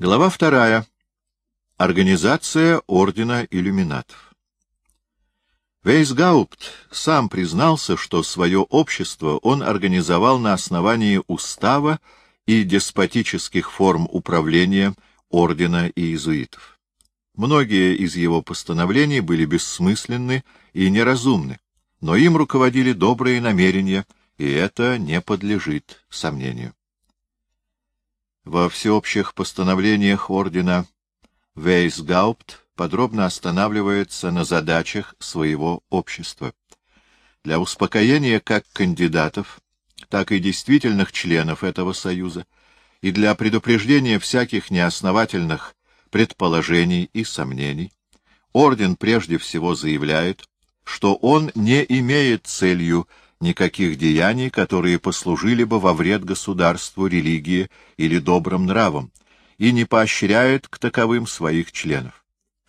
Глава вторая. Организация Ордена Иллюминатов. Вейсгаупт сам признался, что свое общество он организовал на основании устава и деспотических форм управления Ордена иезуитов. Многие из его постановлений были бессмысленны и неразумны, но им руководили добрые намерения, и это не подлежит сомнению. Во всеобщих постановлениях ордена Вейсгаупт подробно останавливается на задачах своего общества. Для успокоения как кандидатов, так и действительных членов этого союза и для предупреждения всяких неосновательных предположений и сомнений, орден прежде всего заявляет, что он не имеет целью никаких деяний, которые послужили бы во вред государству, религии или добрым нравам, и не поощряет к таковым своих членов.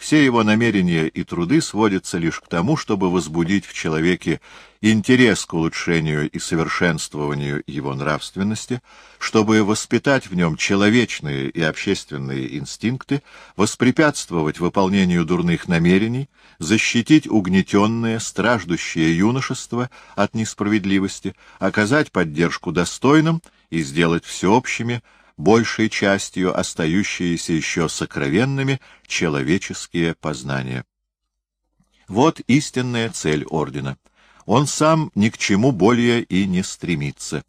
Все его намерения и труды сводятся лишь к тому, чтобы возбудить в человеке интерес к улучшению и совершенствованию его нравственности, чтобы воспитать в нем человечные и общественные инстинкты, воспрепятствовать выполнению дурных намерений, защитить угнетенное, страждущее юношество от несправедливости, оказать поддержку достойным и сделать всеобщими большей частью остающиеся еще сокровенными человеческие познания. Вот истинная цель ордена. Он сам ни к чему более и не стремится.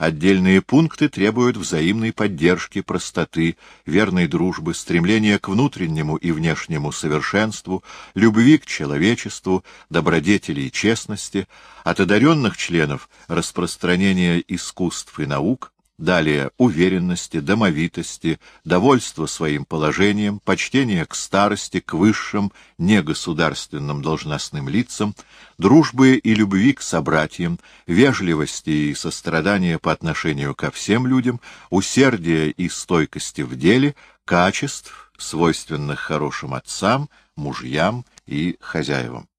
Отдельные пункты требуют взаимной поддержки, простоты, верной дружбы, стремления к внутреннему и внешнему совершенству, любви к человечеству, добродетели и честности, от одаренных членов распространения искусств и наук, Далее уверенности, домовитости, довольство своим положением, почтение к старости, к высшим, негосударственным должностным лицам, дружбы и любви к собратьям, вежливости и сострадания по отношению ко всем людям, усердия и стойкости в деле, качеств, свойственных хорошим отцам, мужьям и хозяевам.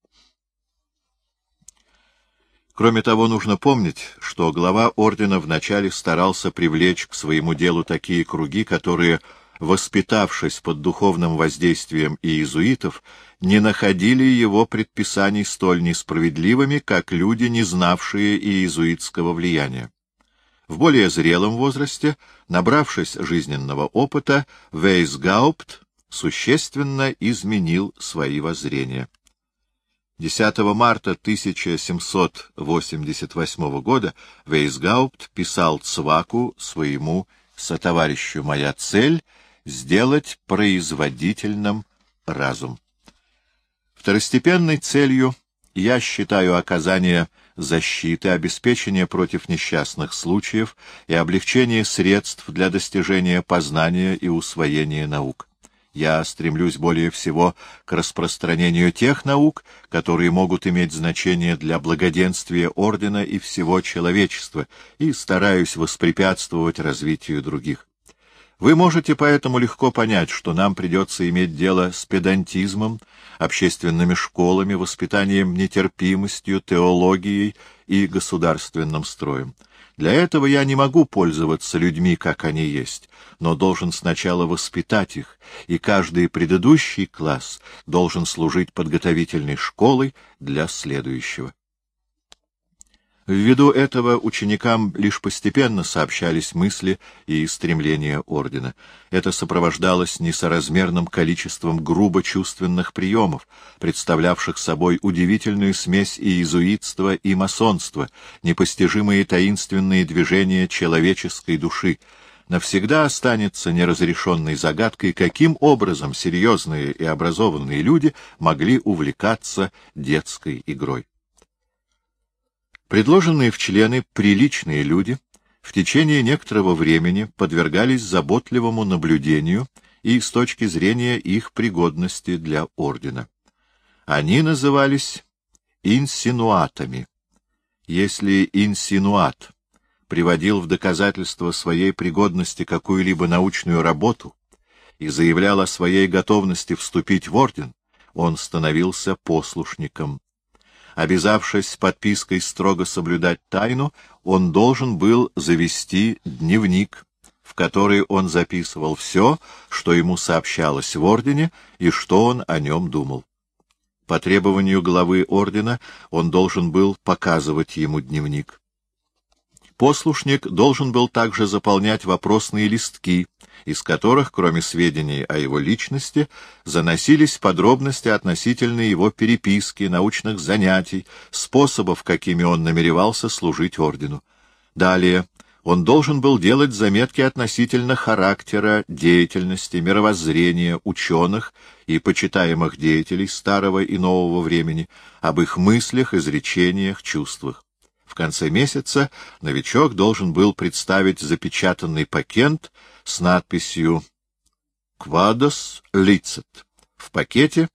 Кроме того, нужно помнить, что глава ордена вначале старался привлечь к своему делу такие круги, которые, воспитавшись под духовным воздействием иезуитов, не находили его предписаний столь несправедливыми, как люди, не знавшие иезуитского влияния. В более зрелом возрасте, набравшись жизненного опыта, Вейсгаупт существенно изменил свои воззрения. 10 марта 1788 года Вейсгаупт писал Цваку, своему сотоварищу «Моя цель — сделать производительным разум». Второстепенной целью я считаю оказание защиты, обеспечение против несчастных случаев и облегчение средств для достижения познания и усвоения наук. Я стремлюсь более всего к распространению тех наук, которые могут иметь значение для благоденствия Ордена и всего человечества, и стараюсь воспрепятствовать развитию других. Вы можете поэтому легко понять, что нам придется иметь дело с педантизмом, общественными школами, воспитанием нетерпимостью, теологией и государственным строем. Для этого я не могу пользоваться людьми, как они есть, но должен сначала воспитать их, и каждый предыдущий класс должен служить подготовительной школой для следующего. Ввиду этого ученикам лишь постепенно сообщались мысли и стремления ордена. Это сопровождалось несоразмерным количеством грубо чувственных приемов, представлявших собой удивительную смесь иезуитства и масонства, непостижимые таинственные движения человеческой души. Навсегда останется неразрешенной загадкой, каким образом серьезные и образованные люди могли увлекаться детской игрой. Предложенные в члены приличные люди в течение некоторого времени подвергались заботливому наблюдению и с точки зрения их пригодности для ордена. Они назывались инсинуатами. Если инсинуат приводил в доказательство своей пригодности какую-либо научную работу и заявлял о своей готовности вступить в орден, он становился послушником Обязавшись подпиской строго соблюдать тайну, он должен был завести дневник, в которой он записывал все, что ему сообщалось в ордене и что он о нем думал. По требованию главы ордена он должен был показывать ему дневник. Послушник должен был также заполнять вопросные листки, из которых, кроме сведений о его личности, заносились подробности относительно его переписки, научных занятий, способов, какими он намеревался служить ордену. Далее он должен был делать заметки относительно характера, деятельности, мировоззрения ученых и почитаемых деятелей старого и нового времени, об их мыслях, изречениях, чувствах. В конце месяца новичок должен был представить запечатанный пакет с надписью «Quados licet». В пакете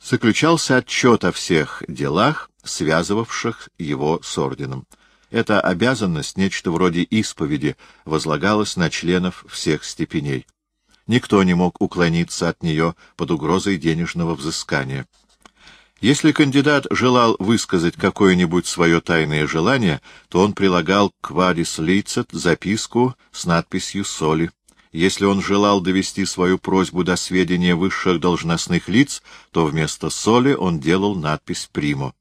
заключался отчет о всех делах, связывавших его с орденом. Эта обязанность, нечто вроде исповеди, возлагалась на членов всех степеней. Никто не мог уклониться от нее под угрозой денежного взыскания. Если кандидат желал высказать какое-нибудь свое тайное желание, то он прилагал к «Вадис Лицет» записку с надписью «Соли». Если он желал довести свою просьбу до сведения высших должностных лиц, то вместо «Соли» он делал надпись «Примо».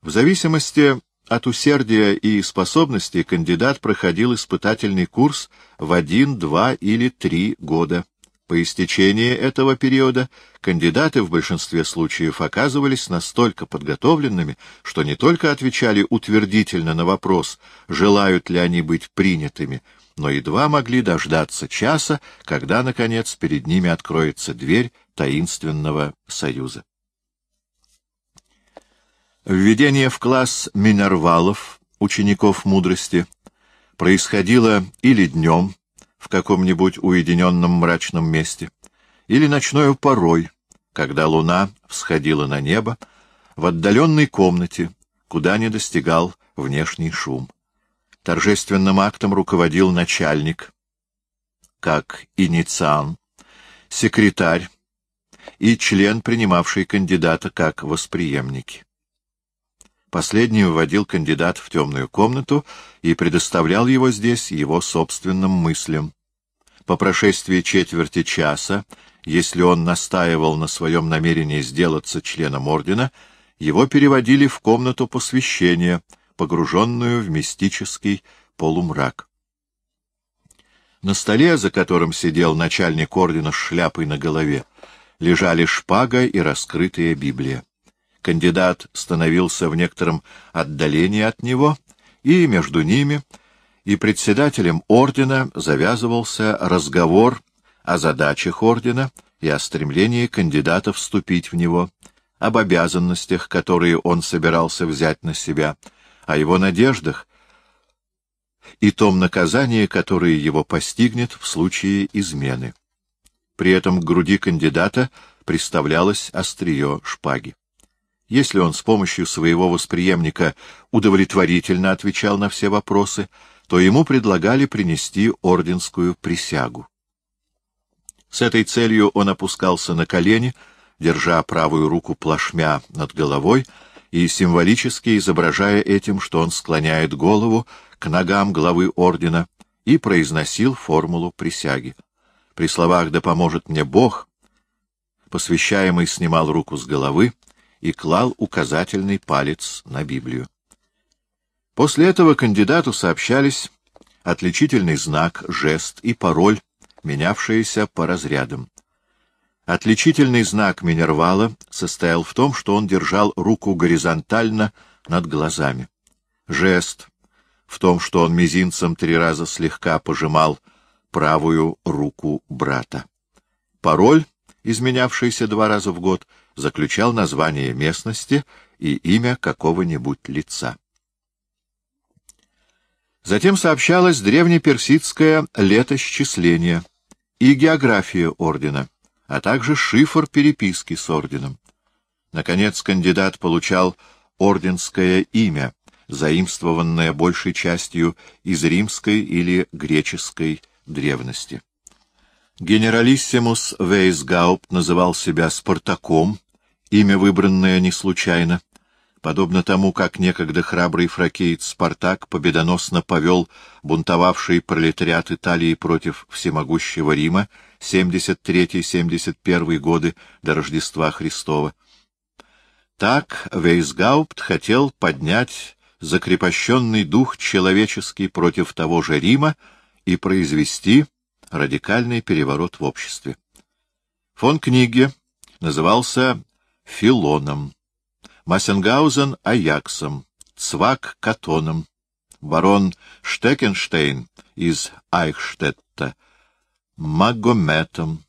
В зависимости от усердия и способностей кандидат проходил испытательный курс в один, два или три года. По истечении этого периода кандидаты в большинстве случаев оказывались настолько подготовленными, что не только отвечали утвердительно на вопрос, желают ли они быть принятыми, но едва могли дождаться часа, когда, наконец, перед ними откроется дверь таинственного союза. Введение в класс минервалов, учеников мудрости, происходило или днем, в каком-нибудь уединенном мрачном месте, или ночною порой, когда луна всходила на небо, в отдаленной комнате, куда не достигал внешний шум. Торжественным актом руководил начальник, как инициан, секретарь и член, принимавший кандидата как восприемники. Последний вводил кандидат в темную комнату и предоставлял его здесь его собственным мыслям. По прошествии четверти часа, если он настаивал на своем намерении сделаться членом ордена, его переводили в комнату посвящения, погруженную в мистический полумрак. На столе, за которым сидел начальник ордена с шляпой на голове, лежали шпага и раскрытая Библия кандидат становился в некотором отдалении от него, и между ними и председателем ордена завязывался разговор о задачах ордена и о стремлении кандидата вступить в него, об обязанностях, которые он собирался взять на себя, о его надеждах и том наказании, которое его постигнет в случае измены. При этом к груди кандидата приставлялось острие шпаги. Если он с помощью своего восприемника удовлетворительно отвечал на все вопросы, то ему предлагали принести орденскую присягу. С этой целью он опускался на колени, держа правую руку плашмя над головой и символически изображая этим, что он склоняет голову к ногам главы ордена и произносил формулу присяги. При словах «Да поможет мне Бог», посвящаемый снимал руку с головы, и клал указательный палец на Библию. После этого кандидату сообщались отличительный знак, жест и пароль, менявшиеся по разрядам. Отличительный знак Минервала состоял в том, что он держал руку горизонтально над глазами. Жест в том, что он мизинцем три раза слегка пожимал правую руку брата. Пароль, изменявшийся два раза в год, заключал название местности и имя какого-нибудь лица. Затем сообщалось древнеперсидское летосчисление и география ордена, а также шифр переписки с орденом. Наконец, кандидат получал орденское имя, заимствованное большей частью из римской или греческой древности. Генералиссимус Вейсгаупт называл себя Спартаком, имя, выбранное не случайно. подобно тому, как некогда храбрый фракиец Спартак победоносно повел бунтовавший пролетариат Италии против всемогущего Рима 73-71 годы до Рождества Христова. Так Вейсгаупт хотел поднять закрепощенный дух человеческий против того же Рима и произвести радикальный переворот в обществе. Фон Книге назывался Филоном, Массенгаузен — Аяксом, Цвак — Катоном, барон Штекенштейн из Айхштетта — Магометом,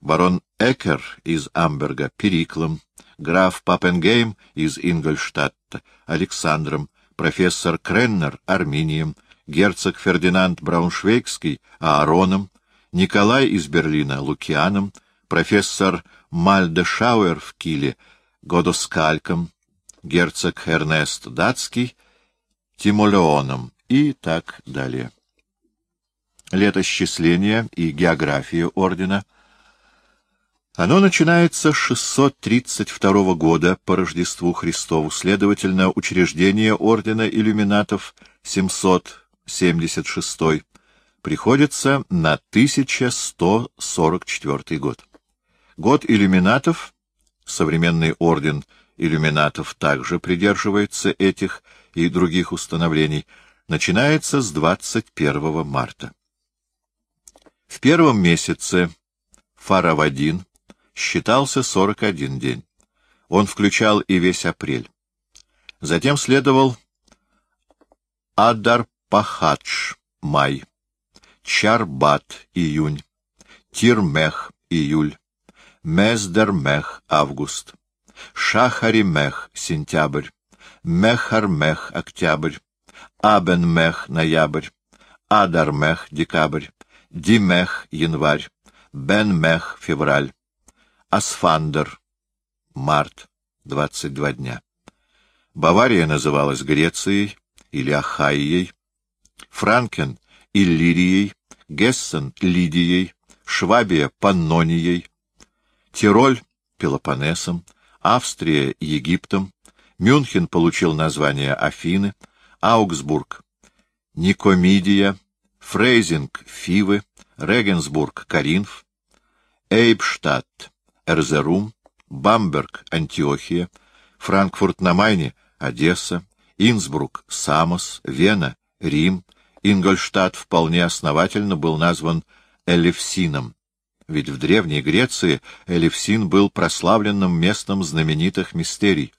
барон Экер из Амберга — Периклом, граф Папенгейм из Ингольштадта — Александром, профессор Креннер — Арминием, герцог Фердинанд Брауншвейгский — Аароном, Николай из Берлина — Лукианом, профессор Мальдешауэр в Киле — Годоскальком, герцог Эрнест Датский, Тимолеоном и так далее. Летосчисление и география ордена оно начинается с 632 года по Рождеству Христову, следовательно, учреждение ордена иллюминатов 776 приходится на 1144 год. Год иллюминатов Современный орден иллюминатов также придерживается этих и других установлений, начинается с 21 марта. В первом месяце Фаравадин считался 41 день. Он включал и весь апрель. Затем следовал Адар-Пахадж — май, Чарбат — июнь, Тирмех — июль, Мездермех — август, Шахаримех — сентябрь, Мехармех — октябрь, Абенмех — ноябрь, Адармех — декабрь, Димех — январь, Бенмех — февраль, Асфандер — март, 22 дня. Бавария называлась Грецией или Ахайей, Франкен — Иллирией, Гессен — Лидией, Швабия — Паннонией, Тироль — Пелопоннесом, Австрия — Египтом, Мюнхен получил название Афины, Аугсбург — Никомидия, Фрейзинг — Фивы, Регенсбург — Каринф, Эйбштадт — Эрзерум, Бамберг — Антиохия, Франкфурт на Майне — Одесса, Инсбрук — Самос, Вена — Рим, Ингольштадт вполне основательно был назван Элевсином ведь в Древней Греции Элевсин был прославленным местом знаменитых мистерий.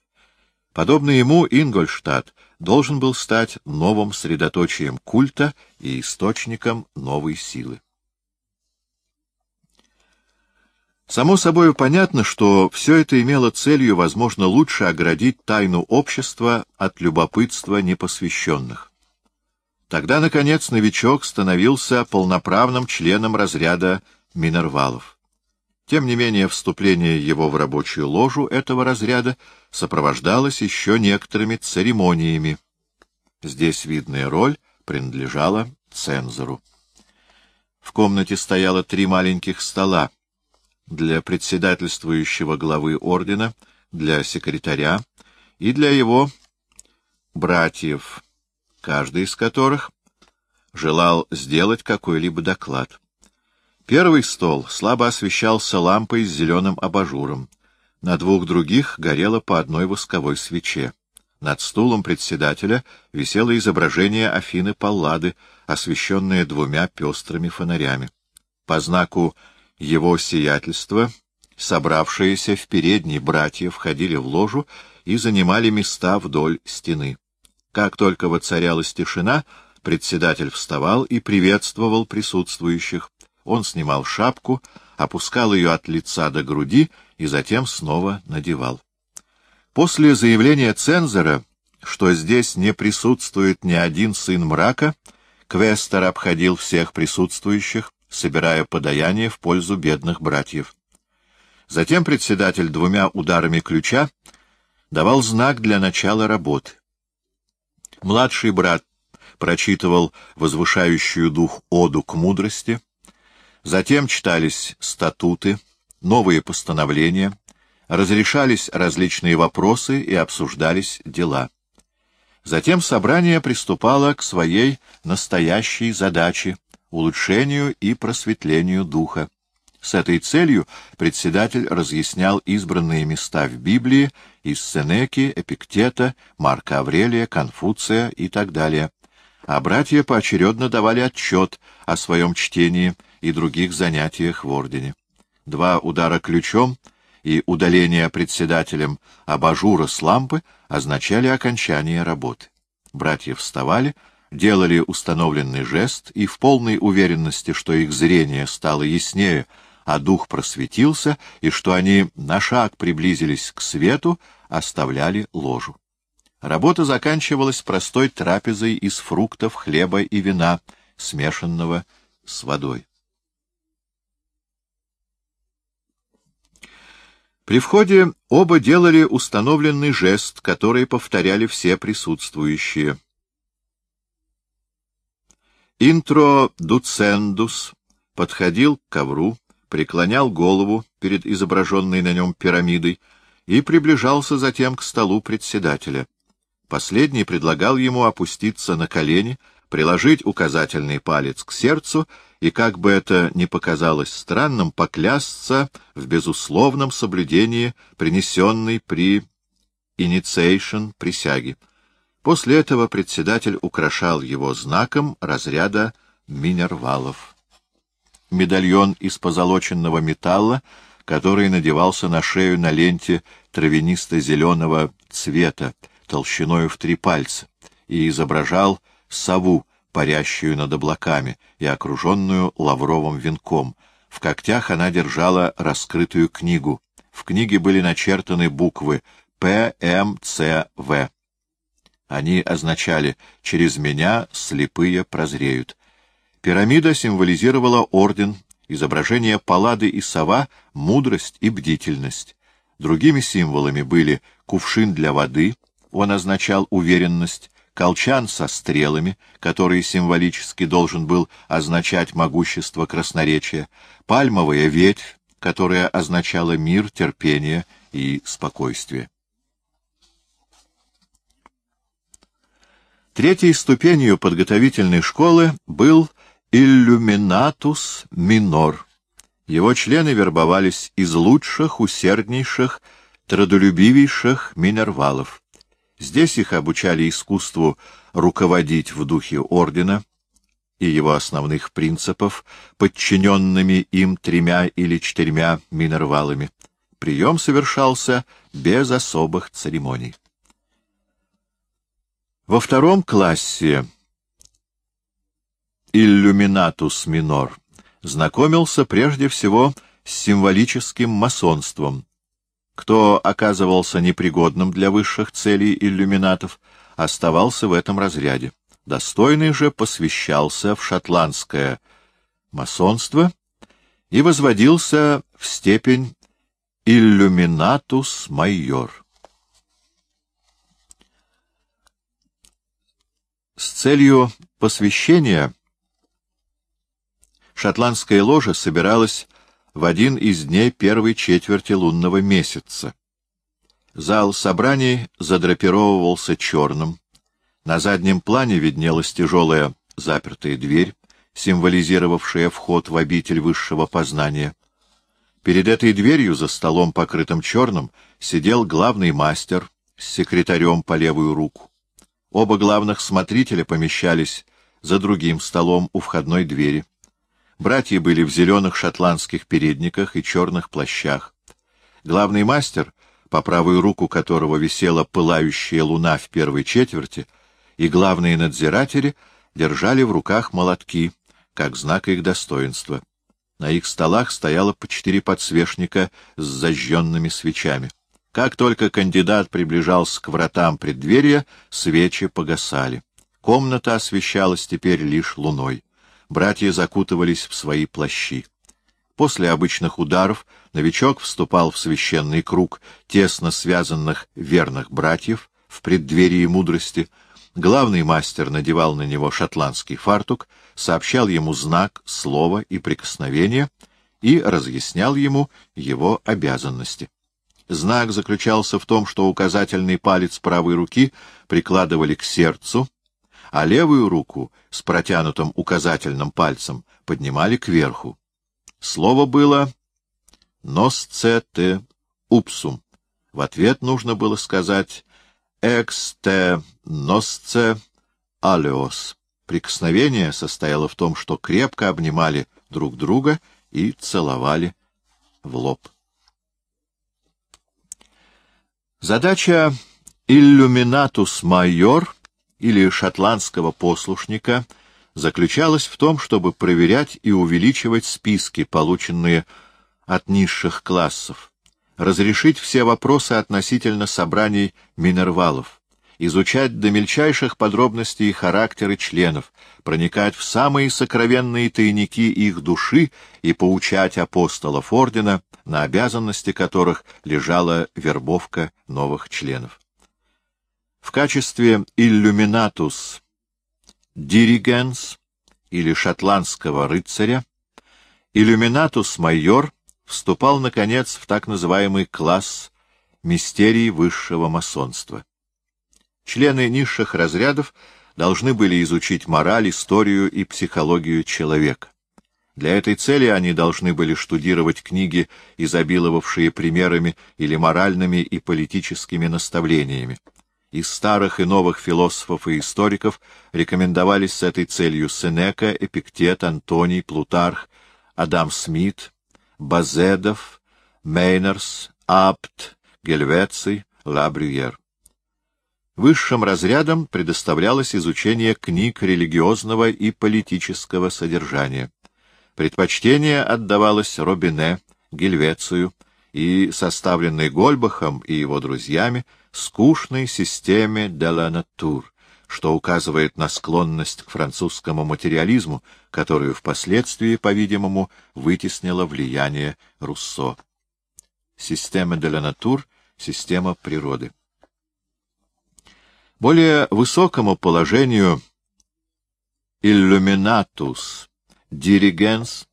Подобно ему Ингольштадт должен был стать новым средоточием культа и источником новой силы. Само собой понятно, что все это имело целью, возможно, лучше оградить тайну общества от любопытства непосвященных. Тогда, наконец, новичок становился полноправным членом разряда Минервалов. Тем не менее, вступление его в рабочую ложу этого разряда сопровождалось еще некоторыми церемониями. Здесь видная роль принадлежала цензору. В комнате стояло три маленьких стола для председательствующего главы ордена, для секретаря и для его братьев, каждый из которых желал сделать какой-либо доклад. Первый стол слабо освещался лампой с зеленым абажуром. На двух других горело по одной восковой свече. Над стулом председателя висело изображение Афины Паллады, освещенное двумя пестрыми фонарями. По знаку его сиятельства собравшиеся в передней братья входили в ложу и занимали места вдоль стены. Как только воцарялась тишина, председатель вставал и приветствовал присутствующих, он снимал шапку, опускал ее от лица до груди и затем снова надевал. После заявления цензора, что здесь не присутствует ни один сын мрака, Квестер обходил всех присутствующих, собирая подаяние в пользу бедных братьев. Затем председатель двумя ударами ключа давал знак для начала работы. Младший брат прочитывал возвышающую дух оду к мудрости — Затем читались статуты, новые постановления, разрешались различные вопросы и обсуждались дела. Затем собрание приступало к своей настоящей задаче — улучшению и просветлению духа. С этой целью председатель разъяснял избранные места в Библии из Сенеки, Эпиктета, Марка Аврелия, Конфуция и так далее. А братья поочередно давали отчет о своем чтении и других занятиях в ордене. Два удара ключом и удаление председателем абажура с лампы означали окончание работы. Братья вставали, делали установленный жест и в полной уверенности, что их зрение стало яснее, а дух просветился, и что они на шаг приблизились к свету, оставляли ложу. Работа заканчивалась простой трапезой из фруктов, хлеба и вина, смешанного с водой. При входе оба делали установленный жест, который повторяли все присутствующие. Интро дуцендус подходил к ковру, преклонял голову перед изображенной на нем пирамидой и приближался затем к столу председателя. Последний предлагал ему опуститься на колени, приложить указательный палец к сердцу и, как бы это ни показалось странным, поклясться в безусловном соблюдении принесенной при инициейшн присяги. После этого председатель украшал его знаком разряда минервалов медальон из позолоченного металла, который надевался на шею на ленте травянисто-зеленого цвета, толщиною в три пальца, и изображал сову, парящую над облаками и окруженную лавровым венком. В когтях она держала раскрытую книгу. В книге были начертаны буквы «П», «М», «Ц», «В». Они означали «через меня слепые прозреют». Пирамида символизировала орден, изображение паллады и сова — мудрость и бдительность. Другими символами были кувшин для воды, он означал уверенность, колчан со стрелами, который символически должен был означать могущество красноречия, пальмовая ветвь, которая означала мир, терпение и спокойствие. Третьей ступенью подготовительной школы был Иллюминатус минор. Его члены вербовались из лучших, усерднейших, трудолюбивейших минервалов. Здесь их обучали искусству руководить в духе ордена и его основных принципов, подчиненными им тремя или четырьмя минервалами. Прием совершался без особых церемоний. Во втором классе иллюминатус минор, знакомился прежде всего с символическим масонством. Кто оказывался непригодным для высших целей иллюминатов, оставался в этом разряде. Достойный же посвящался в шотландское масонство и возводился в степень иллюминатус майор. С целью посвящения шотландская ложа собиралась в один из дней первой четверти лунного месяца. Зал собраний задрапировывался черным. На заднем плане виднелась тяжелая запертая дверь, символизировавшая вход в обитель высшего познания. Перед этой дверью, за столом, покрытым черным, сидел главный мастер с секретарем по левую руку. Оба главных смотрителя помещались за другим столом у входной двери. Братья были в зеленых шотландских передниках и черных плащах. Главный мастер, по правую руку которого висела пылающая луна в первой четверти, и главные надзиратели держали в руках молотки, как знак их достоинства. На их столах стояло по четыре подсвечника с зажженными свечами. Как только кандидат приближался к вратам преддверия, свечи погасали. Комната освещалась теперь лишь луной братья закутывались в свои плащи. После обычных ударов новичок вступал в священный круг тесно связанных верных братьев в преддверии мудрости. Главный мастер надевал на него шотландский фартук, сообщал ему знак, слово и прикосновение и разъяснял ему его обязанности. Знак заключался в том, что указательный палец правой руки прикладывали к сердцу, а левую руку с протянутым указательным пальцем поднимали кверху. Слово было «носцете упсум». В ответ нужно было сказать «эксте носце алеос». Прикосновение состояло в том, что крепко обнимали друг друга и целовали в лоб. Задача «иллюминатус майор» или шотландского послушника заключалась в том, чтобы проверять и увеличивать списки, полученные от низших классов, разрешить все вопросы относительно собраний минервалов, изучать до мельчайших подробностей характеры членов, проникать в самые сокровенные тайники их души и поучать апостолов ордена, на обязанности которых лежала вербовка новых членов. В качестве иллюминатус диригенс или шотландского рыцаря иллюминатус майор вступал, наконец, в так называемый класс мистерий высшего масонства. Члены низших разрядов должны были изучить мораль, историю и психологию человека. Для этой цели они должны были штудировать книги, изобиловавшие примерами или моральными и политическими наставлениями. Из старых и новых философов и историков рекомендовались с этой целью Сенека, Эпиктет, Антоний, Плутарх, Адам Смит, Базедов, Мейнерс, Апт, Гельвеций, Лабрюер. Высшим разрядом предоставлялось изучение книг религиозного и политического содержания. Предпочтение отдавалось Робине, Гельвецию и составленной Гольбахом и его друзьями скучной системе де ла натур, что указывает на склонность к французскому материализму, которую впоследствии, по-видимому, вытеснило влияние Руссо. Система де ла натур — система природы. Более высокому положению иллюминатус диригенс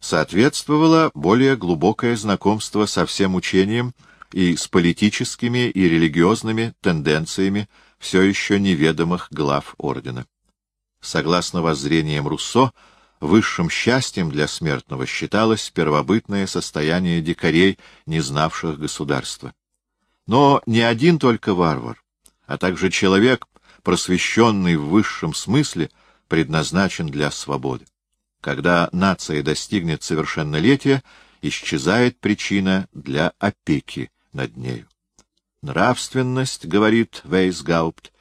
соответствовало более глубокое знакомство со всем учением и с политическими и религиозными тенденциями все еще неведомых глав ордена. Согласно воззрениям Руссо, высшим счастьем для смертного считалось первобытное состояние дикарей, не знавших государства. Но не один только варвар, а также человек, просвещенный в высшем смысле, предназначен для свободы. Когда нация достигнет совершеннолетия, исчезает причина для опеки над нею. Нравственность, говорит Вейсгаупт,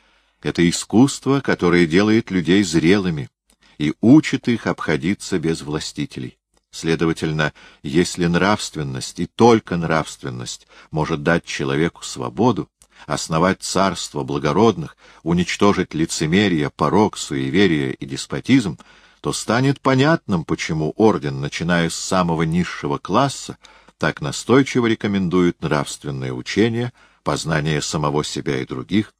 это искусство, которое делает людей зрелыми и учит их обходиться без властителей. Следовательно, если нравственность и только нравственность может дать человеку свободу, основать царство благородных, уничтожить лицемерие, порок, суеверие и деспотизм, то станет понятным, почему орден, начиная с самого низшего класса, так настойчиво рекомендует нравственное учение, познание самого себя и других,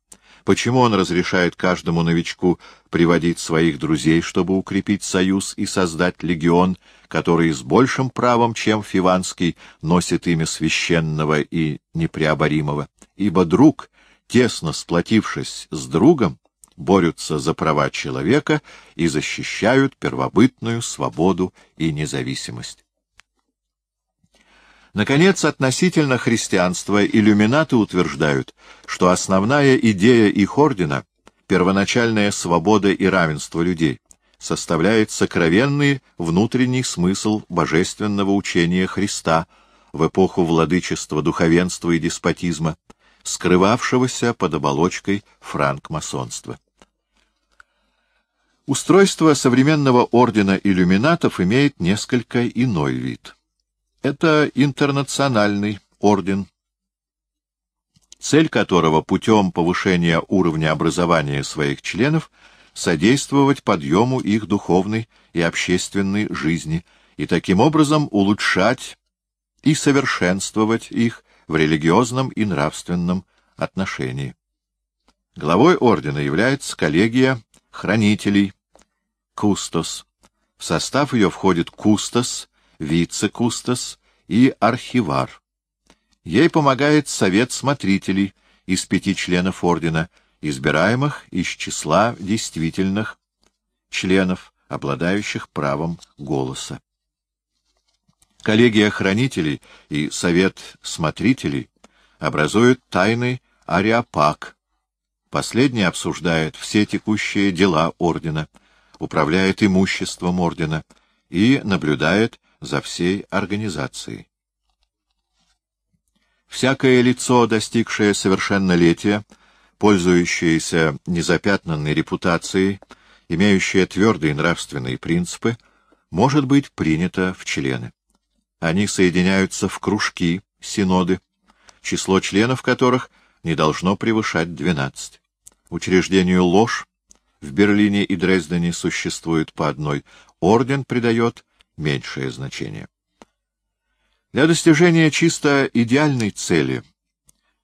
почему он разрешает каждому новичку приводить своих друзей, чтобы укрепить союз и создать легион, который с большим правом, чем Фиванский, носит имя священного и непреоборимого, ибо друг, тесно сплотившись с другом, борются за права человека и защищают первобытную свободу и независимость. Наконец, относительно христианства иллюминаты утверждают, что основная идея их ордена — первоначальная свобода и равенство людей — составляет сокровенный внутренний смысл божественного учения Христа в эпоху владычества духовенства и деспотизма, скрывавшегося под оболочкой франкмасонства. Устройство современного ордена иллюминатов имеет несколько иной вид. Это интернациональный орден, цель которого путем повышения уровня образования своих членов содействовать подъему их духовной и общественной жизни и таким образом улучшать и совершенствовать их в религиозном и нравственном отношении. Главой ордена является коллегия хранителей, кустос. В состав ее входит кустос, вице-кустос и архивар. Ей помогает совет смотрителей из пяти членов ордена, избираемых из числа действительных членов, обладающих правом голоса. Коллегия хранителей и совет смотрителей образуют тайный ариапак. Последний обсуждает все текущие дела ордена, управляет имуществом ордена и наблюдает за всей организацией. Всякое лицо, достигшее совершеннолетия, пользующееся незапятнанной репутацией, имеющее твердые нравственные принципы, может быть принято в члены. Они соединяются в кружки, синоды, число членов которых не должно превышать 12. Учреждению ложь в Берлине и Дрездене существует по одной, орден придает меньшее значение. Для достижения чисто идеальной цели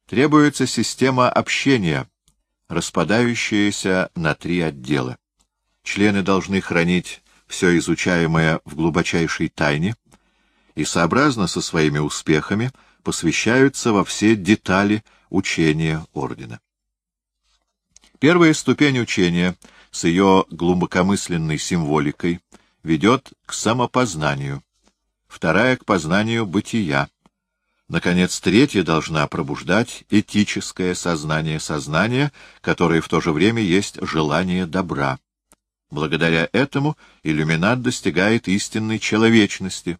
требуется система общения, распадающаяся на три отдела. Члены должны хранить все изучаемое в глубочайшей тайне и, сообразно со своими успехами, посвящаются во все детали учения ордена. Первая ступень учения с ее глубокомысленной символикой ведет к самопознанию, вторая — к познанию бытия. Наконец, третья должна пробуждать этическое сознание сознания, которое в то же время есть желание добра. Благодаря этому иллюминат достигает истинной человечности.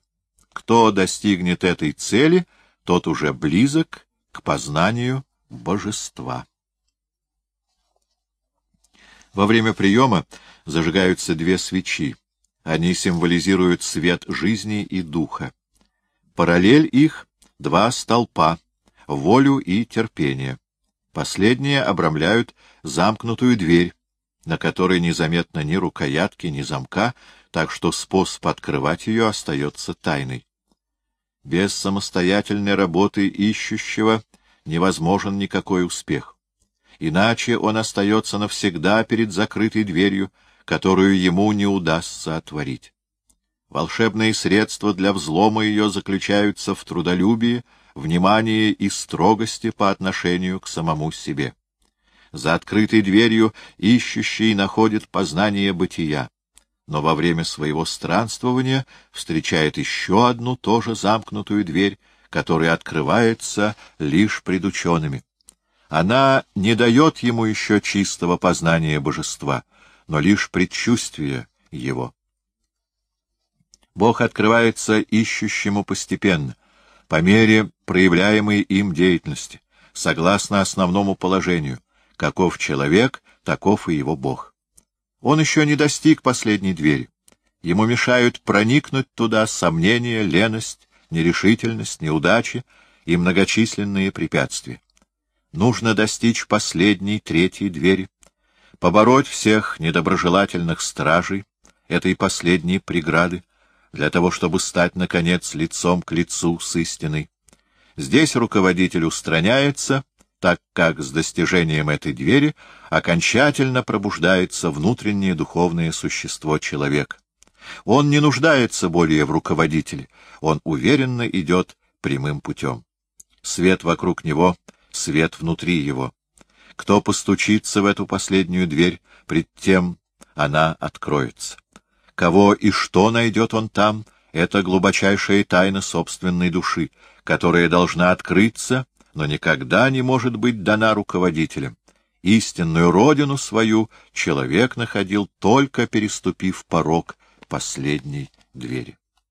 Кто достигнет этой цели, тот уже близок к познанию божества. Во время приема зажигаются две свечи. Они символизируют свет жизни и духа. Параллель их — два столпа — волю и терпение. Последние обрамляют замкнутую дверь, на которой незаметно ни рукоятки, ни замка, так что способ открывать ее остается тайной. Без самостоятельной работы ищущего невозможен никакой успех. Иначе он остается навсегда перед закрытой дверью, которую ему не удастся отворить. Волшебные средства для взлома ее заключаются в трудолюбии, внимании и строгости по отношению к самому себе. За открытой дверью ищущий находит познание бытия, но во время своего странствования встречает еще одну тоже замкнутую дверь, которая открывается лишь пред учеными. Она не дает ему еще чистого познания божества — но лишь предчувствие его. Бог открывается ищущему постепенно, по мере проявляемой им деятельности, согласно основному положению. Каков человек, таков и его Бог. Он еще не достиг последней двери. Ему мешают проникнуть туда сомнения, леность, нерешительность, неудачи и многочисленные препятствия. Нужно достичь последней, третьей двери, побороть всех недоброжелательных стражей этой последней преграды, для того, чтобы стать, наконец, лицом к лицу с истиной. Здесь руководитель устраняется, так как с достижением этой двери окончательно пробуждается внутреннее духовное существо человека. Он не нуждается более в руководителе, он уверенно идет прямым путем. Свет вокруг него, свет внутри его. Кто постучится в эту последнюю дверь, пред тем она откроется. Кого и что найдет он там, это глубочайшая тайна собственной души, которая должна открыться, но никогда не может быть дана руководителям. Истинную родину свою человек находил только переступив порог последней двери.